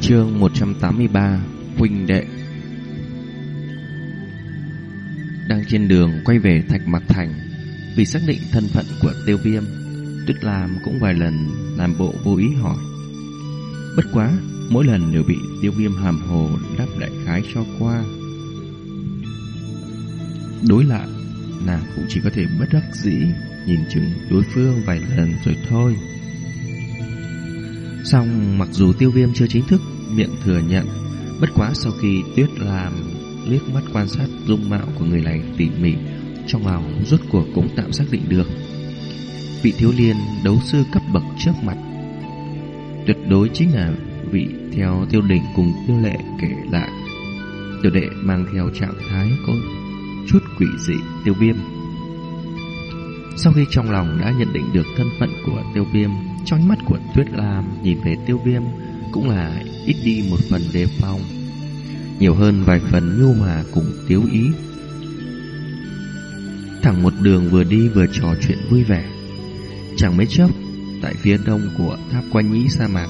Chương 183 Huynh đệ. Đang trên đường quay về Thạch Mạc Thành Vì xác định thân phận của tiêu viêm, Tuyết Lam cũng vài lần làm bộ vô ý hỏi. Bất quá, Mỗi lần đều bị tiêu viêm hàm hồ đáp đại khái cho qua. Đối lại, Nàng cũng chỉ có thể bất đắc dĩ Nhìn chừng đối phương vài lần rồi thôi. Xong, mặc dù tiêu viêm chưa chính thức, miệng thừa nhận, Bất quá sau khi Tuyết làm liếc mắt quan sát dung mạo của người này tỉ mỉ, Trong lòng rốt cuộc cũng tạm xác định được. Vị thiếu liên đấu sư cấp bậc trước mặt, Tuyệt đối chính là vị theo tiêu đỉnh cùng tiêu lệ kể lại. Tiểu đệ mang theo trạng thái có chút quỷ dị tiêu viêm. Sau khi trong lòng đã nhận định được thân phận của tiêu viêm trong mắt của Tuyết Lam nhìn về tiêu viêm Cũng là ít đi một phần đề phòng. Nhiều hơn vài phần nhu hòa cùng tiếu ý. Thẳng một đường vừa đi vừa trò chuyện vui vẻ. Chẳng mấy chốc, Tại phía đông của tháp Quan nhĩ sa mạc,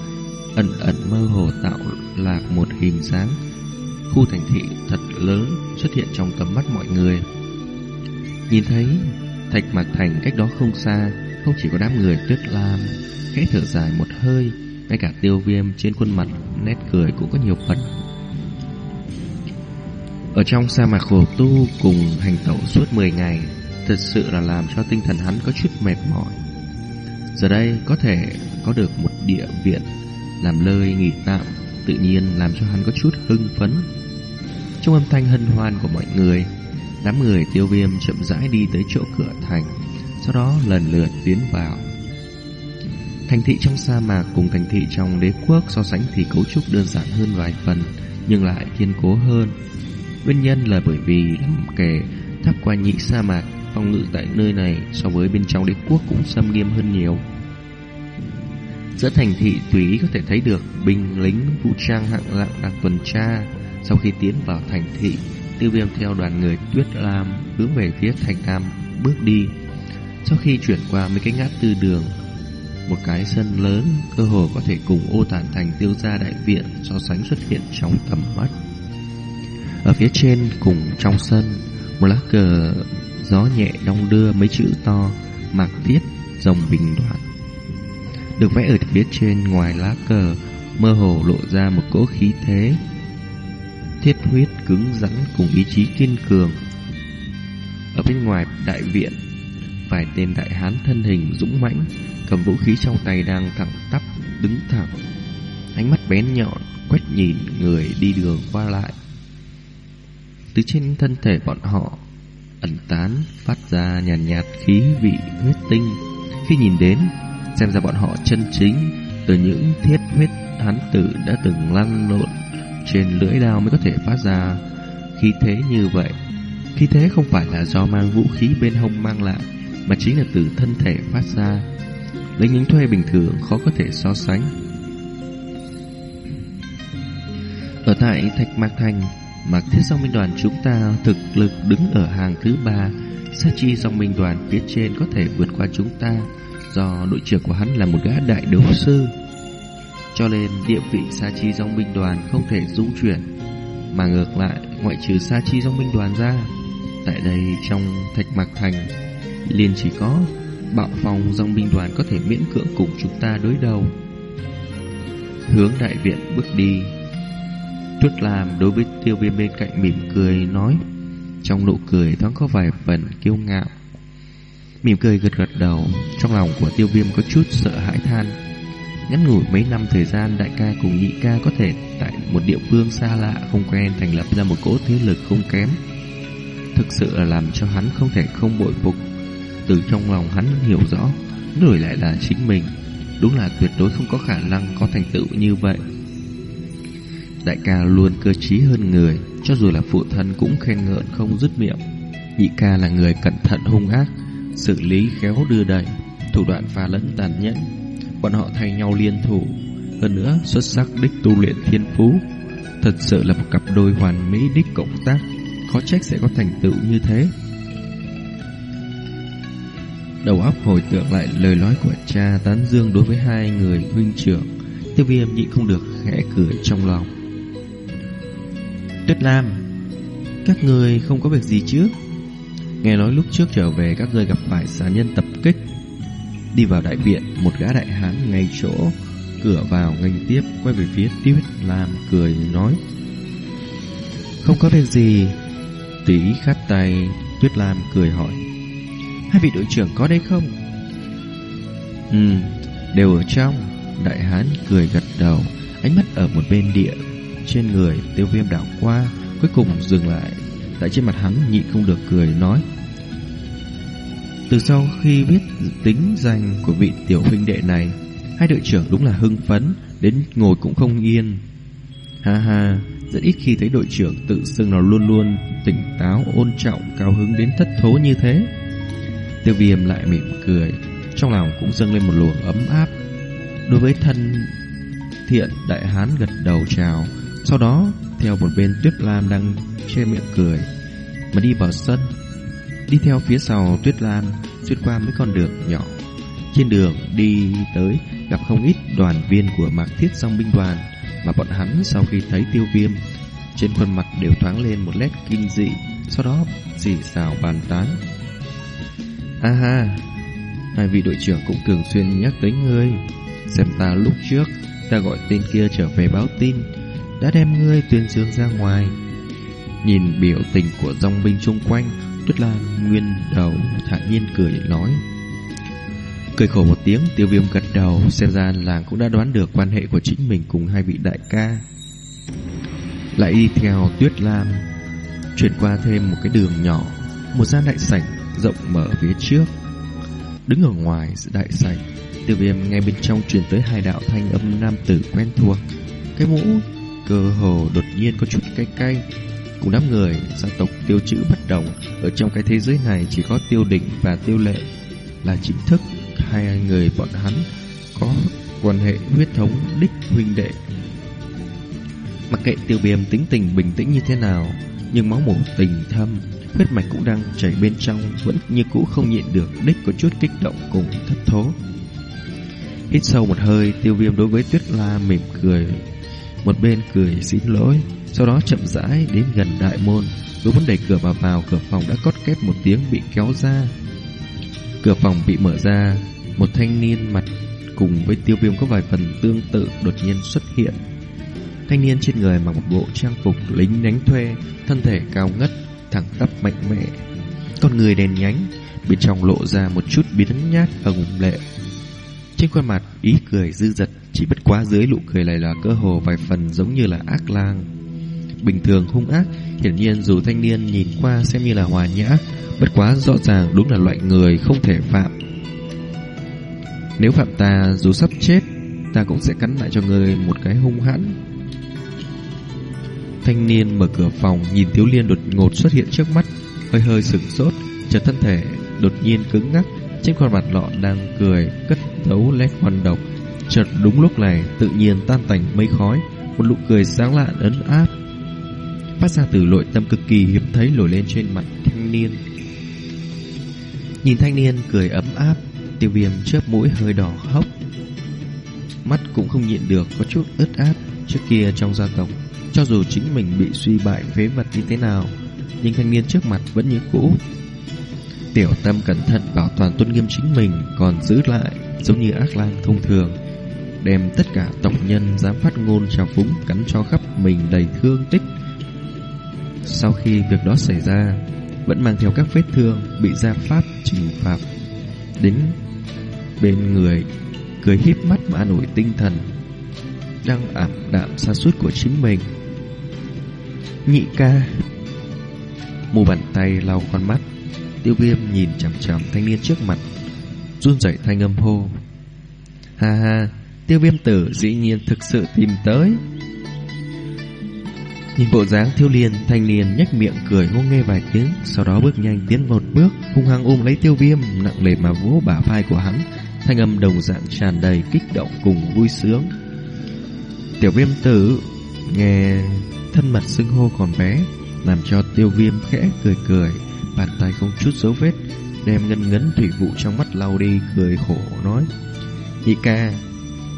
Ẩn ẩn mơ hồ tạo lạc một hình dáng. Khu thành thị thật lớn xuất hiện trong tầm mắt mọi người. Nhìn thấy Thạch Mạc Thành cách đó không xa không chỉ có đám người tuyết lam Khẽ thở dài một hơi, Ngay cả tiêu viêm trên khuôn mặt, Nét cười cũng có nhiều phần. Ở trong sa mạc khổ tu Cùng hành tẩu suốt 10 ngày, Thật sự là làm cho tinh thần hắn có chút mệt mỏi. Giờ đây có thể có được một địa viện Làm nơi nghỉ tạm, Tự nhiên làm cho hắn có chút hưng phấn. Trong âm thanh hân hoan của mọi người, Đám người tiêu viêm chậm rãi đi tới chỗ cửa thành. Sau đó lần lượt tiến vào. Thành thị trong sa mạc cùng thành thị trong đế quốc so sánh thì cấu trúc đơn giản hơn vài phần, Nhưng lại kiên cố hơn. Nguyên nhân là bởi vì nằm kể, tháp qua nhị sa mạc Phòng ngự tại nơi này so với bên trong đế quốc cũng xâm nghiêm hơn nhiều. Giữa thành thị tùy ý có thể thấy được binh lính vũ trang hạng lặng đang tuần tra. Sau khi tiến vào thành thị, Tiêu viêm theo đoàn người tuyết lam hướng về phía thành nam bước đi. Sau khi chuyển qua mấy cái ngã tư đường Một cái sân lớn cơ hồ có thể cùng ô tản thành tiêu gia đại viện so sánh xuất hiện trong tầm mắt Ở phía trên cùng trong sân Một lá cờ gió nhẹ đong đưa mấy chữ to Mạc thiết dòng bình đoạn Được vẽ ở phía trên ngoài lá cờ Mơ hồ lộ ra một cỗ khí thế thiết huyết cứng rắn cùng ý chí kiên cường. Ở bên ngoài đại viện, vài tên đại hán thân hình dũng mãnh, cầm vũ khí trong tay đang thẳng tắp đứng thẳng, ánh mắt bén nhọn quét nhìn người đi đường qua lại. Từ trên thân thể bọn họ ẩn tán phát ra nhàn nhạt, nhạt khí vị huyết tinh. Khi nhìn đến, xem ra bọn họ chân chính từ những thiết huyết hán tử đã từng lăn lộn trên lưỡi đao mới có thể phát ra khí thế như vậy. Khí thế không phải là do mang vũ khí bên hông mang lại, mà chính là từ thân thể phát ra. Lấy những thuê bình thường khó có thể so sánh. Ở tại Thạch Mạc Thành, Mạc Thiết Song Minh Đoàn chúng ta thực lực đứng ở hàng thứ ba. Sa chi Song Minh Đoàn phía trên có thể vượt qua chúng ta, do đội trưởng của hắn là một gã đại đấu sư. Cho nên địa vị Sa Chi Song binh đoàn không thể dung chuyển Mà ngược lại Ngoại trừ Sa Chi Song binh đoàn ra Tại đây trong Thạch Mạc Thành liền chỉ có, Bạo phòng dòng binh đoàn có thể miễn cưỡng cùng chúng ta đối đầu Hướng đại viện bước đi Tuyết làm đối với tiêu viêm bên cạnh mỉm cười nói, Trong nụ cười thoáng có vài phần kiêu ngạo Mỉm cười gật gật đầu, Trong lòng của tiêu viêm có chút sợ hãi than Ngắn ngủi mấy năm thời gian, đại ca cùng nhị ca có thể tại một địa phương xa lạ không quen thành lập ra một cỗ thế lực không kém. Thực sự là làm cho hắn không thể không bội phục. Từ trong lòng hắn hiểu rõ, đổi lại là chính mình. Đúng là tuyệt đối không có khả năng có thành tựu như vậy. Đại ca luôn cơ trí hơn người, cho dù là phụ thân cũng khen ngợi không dứt miệng. Nhị ca là người cẩn thận hung ác, xử lý khéo đưa đẩy, thủ đoạn pha lẫn tàn nhẫn, bọn họ thay nhau liên thủ. Hơn nữa, xuất sắc đích tu luyện thiên phú. Thật sự là một cặp đôi hoàn mỹ đích cộng tác, khó trách sẽ có thành tựu như thế. Đầu óc hồi tưởng lại lời nói của cha tán dương đối với hai người huynh trưởng, Tiêu viêm nhịn không được khẽ cười trong lòng. Tuyết Lam Các người không có việc gì chứ? Nghe nói lúc trước trở về Các người gặp phải xà nhân tập kích. Đi vào đại viện Một gã đại hán ngay chỗ Cửa vào nghênh tiếp Quay về phía Tuyết Lam cười nói Không có việc gì. Tỷ khát tay Tuyết Lam cười hỏi Hai vị đội trưởng có đây không? Ừ Đều ở trong. Đại hán cười gật đầu Ánh mắt ở một bên địa Trên người tiêu viêm đảo qua Cuối cùng dừng lại. Tại trên mặt hắn nhịn không được cười nói Từ sau khi biết tính danh của vị tiểu huynh đệ này Hai đội trưởng đúng là hưng phấn Đến ngồi cũng không yên. Ha ha Rất ít khi thấy đội trưởng tự xưng nào luôn luôn Tỉnh táo, ôn trọng, cao hứng đến thất thố như thế. Tiêu viêm lại mỉm cười, Trong lòng cũng dâng lên một luồng ấm áp. Đối với thân thiện, đại hán gật đầu chào, Sau đó theo một bên Tuyết Lam đang che miệng cười, Mà đi vào sân. Đi theo phía sau Tuyết Lam Xuyên qua mấy con đường nhỏ. Trên đường đi tới, Gặp không ít đoàn viên của mạc thiết song binh đoàn, Mà bọn hắn sau khi thấy tiêu viêm, Trên khuôn mặt đều thoáng lên một nét kinh dị, Sau đó dì xào bàn tán. A ha. Hai vị đội trưởng cũng thường xuyên nhắc tới ngươi. Xem ta lúc trước, Ta gọi tên kia trở về báo tin, Đã đem ngươi tuyên dương ra ngoài. Nhìn biểu tình của dòng binh chung quanh Tuyết Lan nguyên đầu thản nhiên cười nói. Cười khổ một tiếng, tiêu viêm gật đầu, Xem ra làng cũng đã đoán được quan hệ của chính mình cùng hai vị đại ca. Lại đi theo Tuyết Lam, Chuyển qua thêm một cái đường nhỏ, Một gian đại sảnh rộng mở phía trước, Đứng ở ngoài đại sảnh. Tiêu viêm ngay bên trong truyền tới hai đạo thanh âm nam tử quen thuộc. Cái mũ cơ hồ đột nhiên có chút cay cay, Cùng đám người gia tộc tiêu chữ bất đồng. Ở trong cái thế giới này chỉ có tiêu đỉnh và tiêu lệ Là chính thức. Hai người bọn hắn có quan hệ huyết thống đích huynh đệ. Mặc kệ tiêu viêm tính tình bình tĩnh như thế nào, Nhưng máu mủ tình thâm Huyết mạch cũng đang chảy bên trong, Vẫn như cũ không nhịn được, Đích có chút kích động cùng thất thố. Hít sâu một hơi, Tiêu viêm đối với tuyết la mỉm cười. Một bên cười, xin lỗi. Sau đó chậm rãi đến gần đại môn. Đối muốn đẩy cửa vào vào, Cửa phòng đã cót két một tiếng bị kéo ra. Cửa phòng bị mở ra, Một thanh niên mặt Cùng với tiêu viêm có vài phần tương tự Đột nhiên xuất hiện. Thanh niên trên người mặc một bộ trang phục lính đánh thuê, Thân thể cao ngất thẳng tắp mạnh mẽ. Con người đèn nhánh, bên trong lộ ra một chút biến nhát ở ngùng lệ. Trên khuôn mặt, ý cười dư dật, chỉ bất quá dưới nụ cười này là cơ hồ vài phần giống như là ác lang. Bình thường hung ác, hiển nhiên dù thanh niên nhìn qua xem như là hòa nhã, bất quá rõ ràng đúng là loại người không thể phạm. Nếu phạm ta dù sắp chết, ta cũng sẽ cắn lại cho người một cái hung hãn Thanh niên mở cửa phòng nhìn Tiếu Liên đột ngột xuất hiện trước mắt, hơi hơi sửng sốt, chợt thân thể đột nhiên cứng ngắc, trên khuôn mặt lọ đang cười cất giấu nét ngoan độc. Chợt đúng lúc này tự nhiên tan tành mây khói, một nụ cười sáng lạn ấn áp phát ra từ nội tâm cực kỳ hiếm thấy nổi lên trên mặt thanh niên. Nhìn thanh niên cười ấm áp, tiêu viêm chớp mũi hơi đỏ hốc. Mắt cũng không nhịn được có chút ướt át trước kia trong gia tộc cho dù chính mình bị suy bại phế vật như thế nào, Nhưng thanh niên trước mặt vẫn như cũ. Tiểu tâm cẩn thận bảo toàn tôn nghiêm chính mình, Còn giữ lại giống như ác lang thông thường, Đem tất cả tộc nhân dám phát ngôn trào phúng Cắn cho khắp mình đầy thương tích. Sau khi việc đó xảy ra, Vẫn mang theo các vết thương Bị gia pháp trừng phạt. Đến bên người, Cười híp mắt mà an ủi tinh thần, Đang ảm đạm xa suốt của chính mình. Nhị ca. Mù bàn tay lau con mắt, Tiêu viêm nhìn chằm chằm thanh niên trước mặt, run rẩy thanh âm hô. Ha ha, Tiêu viêm tử dĩ nhiên thực sự tìm tới. Nhìn bộ dáng thiếu liên Thanh niên nhếch miệng cười ngô nghe vài tiếng, Sau đó bước nhanh tiến một bước, Hung hăng ôm lấy tiêu viêm, Nặng nề mà vỗ bả vai của hắn. Thanh âm đồng dạng tràn đầy kích động cùng vui sướng. Tiểu viêm tử Nghe thân mật xưng hô còn bé, làm cho tiêu viêm khẽ cười cười, bàn tay không chút dấu vết, đem ngân ngấn thủy vụ trong mắt lau đi, cười khổ nói. Nhị ca,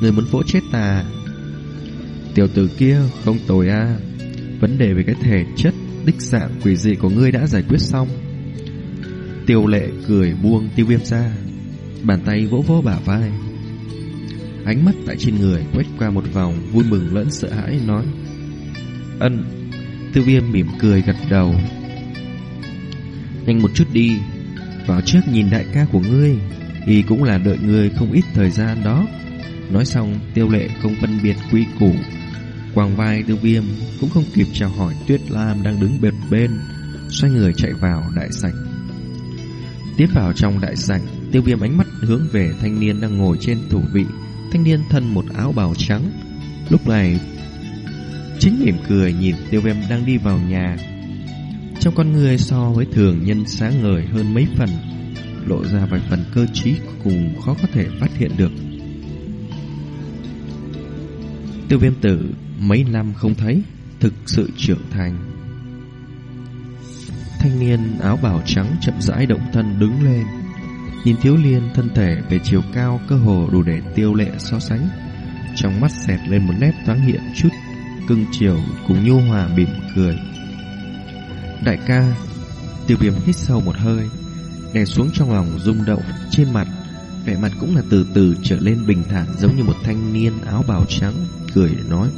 người muốn vỗ chết ta, à? Tiểu tử kia không tồi a Vấn đề về cái thể chất Đích dạng quỷ dị của ngươi đã giải quyết xong Tiêu lệ cười buông tiêu viêm ra Bàn tay vỗ vỗ bả vai Ánh mắt tại trên người quét qua một vòng, Vui mừng lẫn sợ hãi, nói, Ân. Tiêu viêm mỉm cười gật đầu. Nhanh một chút đi, Vào trước nhìn đại ca của ngươi, Y cũng là đợi ngươi không ít thời gian đó. Nói xong, tiêu lệ không phân biệt quy củ. Quàng vai tiêu viêm Cũng không kịp chào hỏi Tuyết Lam đang đứng bệt bên, Xoay người chạy vào đại sảnh. Tiếp vào trong đại sảnh, Tiêu viêm ánh mắt hướng về thanh niên đang ngồi trên thủ vị. Thanh niên thân một áo bào trắng. Lúc này, Chính mỉm cười nhìn tiêu viêm đang đi vào nhà. Trong con người so với thường nhân sáng ngời hơn mấy phần, Lộ ra vài phần cơ trí cùng khó có thể phát hiện được. Tiêu viêm tử mấy năm không thấy, Thực sự trưởng thành. Thanh niên áo bào trắng chậm rãi động thân đứng lên. Nhìn thiếu liên thân thể về chiều cao cơ hồ đủ để tiêu lệ so sánh. Trong mắt xẹt lên một nét thoáng hiện chút Cưng chiều cùng nhu hòa mỉm cười. Đại ca, Tiêu viêm hít sâu một hơi, Đè xuống trong lòng rung động Trên mặt. Vẻ mặt cũng là từ từ trở lên bình thản Giống như một thanh niên áo bào trắng Cười nói.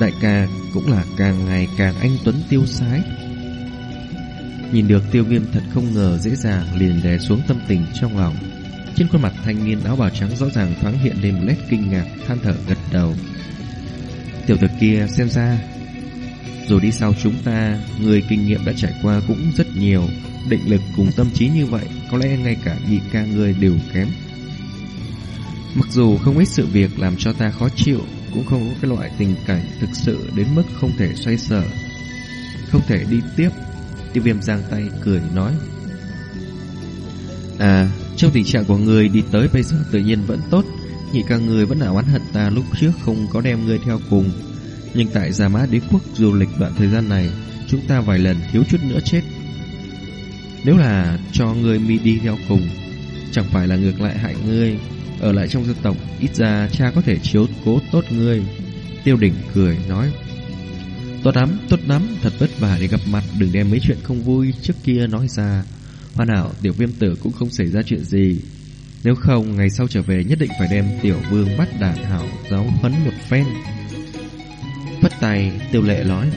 Đại ca cũng là càng ngày càng anh Tuấn tiêu sái. Nhìn được tiêu viêm thật không ngờ dễ dàng liền đè xuống tâm tình trong lòng. Trên khuôn mặt thanh niên áo bào trắng rõ ràng thoáng hiện lên một nét kinh ngạc, than thở gật đầu. Tiểu tử kia xem ra Rồi đi sau chúng ta, Người kinh nghiệm đã trải qua cũng rất nhiều. Định lực cùng tâm trí như vậy, Có lẽ ngay cả nhị ca người đều kém. Mặc dù không ít sự việc làm cho ta khó chịu, Cũng không có cái loại tình cảnh thực sự đến mức không thể xoay sở, Không thể đi tiếp. Tiêu viêm giang tay cười nói. À Trong tình trạng của người đi tới bây giờ tự nhiên vẫn tốt, Nhị ca người vẫn là oán hận ta lúc trước không có đem người theo cùng. Nhưng tại Gia Mã Đế Quốc du lịch đoạn thời gian này, Chúng ta vài lần thiếu chút nữa chết. Nếu là cho người mi đi theo cùng, Chẳng phải là ngược lại hại ngươi, Ở lại trong dân tộc, Ít ra cha có thể chiếu cố tốt ngươi. Tiêu đỉnh cười nói. Tốt lắm, tốt lắm, thật vất vả để gặp mặt Đừng đem mấy chuyện không vui trước kia nói ra. Hoàn hảo, tiểu viêm tử cũng không xảy ra chuyện gì. Nếu không, ngày sau trở về nhất định phải đem tiểu vương bắt đàn hảo giáo huấn một phen. Vất tay, tiêu lệ nói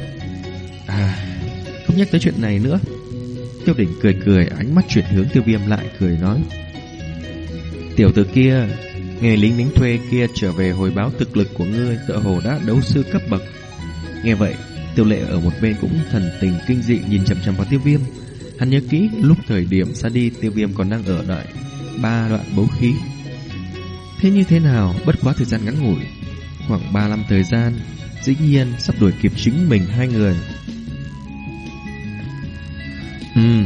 À, không nhắc tới chuyện này nữa. Tiêu đỉnh cười cười, ánh mắt chuyển hướng tiêu viêm lại cười nói Tiểu tử kia, nghe lính lính thuê kia trở về hồi báo thực lực của ngươi Tựa hồ đã đấu sư cấp bậc. Nghe vậy Tiêu lệ ở một bên cũng thần tình kinh dị nhìn chằm chằm vào tiêu viêm. Hắn nhớ kỹ lúc thời điểm xa đi tiêu viêm còn đang ở đợi ba đoạn bấu khí. Thế như thế nào bất quá thời gian ngắn ngủi khoảng ba năm thời gian dĩ nhiên sắp đuổi kịp chính mình hai người. Ừ,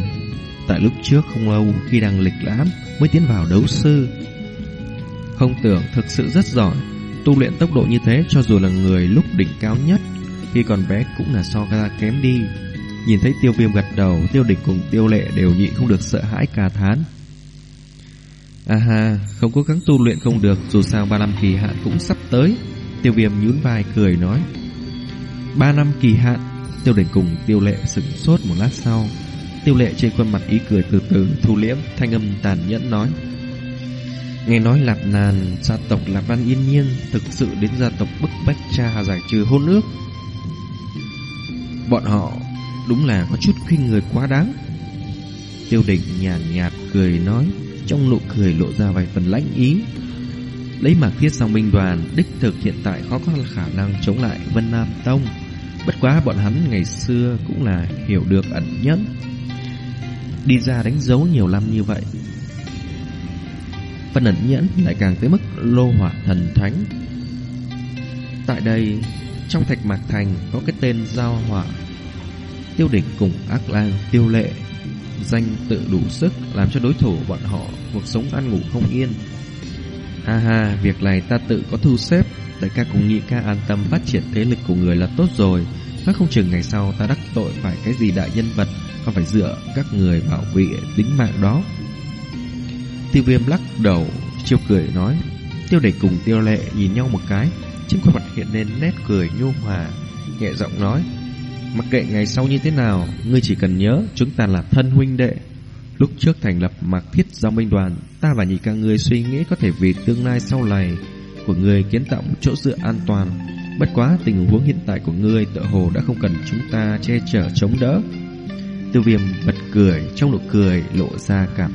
tại lúc trước không lâu khi đang lịch lãm mới tiến vào đấu sư. Không tưởng thực sự rất giỏi, tu luyện tốc độ như thế cho dù là người lúc đỉnh cao nhất khi còn bé cũng là so ra kém đi. Nhìn thấy tiêu viêm gật đầu, Tiêu địch cùng tiêu lệ đều nhịn không được sợ hãi cà thán. À ha, Không cố gắng tu luyện không được, Dù sao ba năm kỳ hạn cũng sắp tới. Tiêu viêm nhún vai cười nói. Ba năm kỳ hạn, Tiêu địch cùng tiêu lệ sửng sốt một lát sau. Tiêu lệ trên khuôn mặt ý cười từ từ, thu liễm, Thanh âm tàn nhẫn nói. Nghe nói Lạp Nàn gia tộc Lạp Văn Yên Nhiên thực sự đến gia tộc bức bách cha giải trừ hôn ước. Bọn họ đúng là có chút khinh người quá đáng. Tiêu đỉnh nhàn nhạt, nhạt cười nói, trong nụ cười lộ ra vài phần lãnh ý. Lấy mạc thiết sang binh đoàn, đích thực hiện tại khó có khả năng chống lại Vân Nam Tông. Bất quá bọn hắn ngày xưa cũng là hiểu được ẩn nhẫn. Đi ra đánh dấu nhiều năm như vậy. Phần ẩn nhẫn lại càng tới mức lô hỏa thần thánh. Tại đây, trong thạch mạc thành có cái tên giao hỏa. Tiêu đỉnh cùng ác lang tiêu lệ Danh tự đủ sức Làm cho đối thủ bọn họ Cuộc sống ăn ngủ không yên. Ha ha, Việc này ta tự có thu xếp. Đại ca cùng nhị ca an tâm phát triển thế lực của người là tốt rồi. Các không chừng ngày sau ta đắc tội phải cái gì đại nhân vật, Còn phải dựa các người bảo vệ tính mạng đó. Tiêu viêm lắc đầu Chiêu cười nói, Tiêu địch cùng tiêu lệ nhìn nhau một cái. Trên khuôn mặt hiện lên nét cười nhu hòa, Nhẹ giọng nói, Mặc kệ ngày sau như thế nào, Ngươi chỉ cần nhớ chúng ta là thân huynh đệ. Lúc trước thành lập mặc thiết giao minh đoàn, Ta và nhị ca ngươi suy nghĩ có thể vì tương lai sau này Của ngươi kiến tạo một chỗ dựa an toàn. Bất quá tình huống hiện tại của ngươi tựa hồ đã không cần chúng ta che chở chống đỡ. Tiêu viêm bật cười, Trong nụ cười lộ ra cảm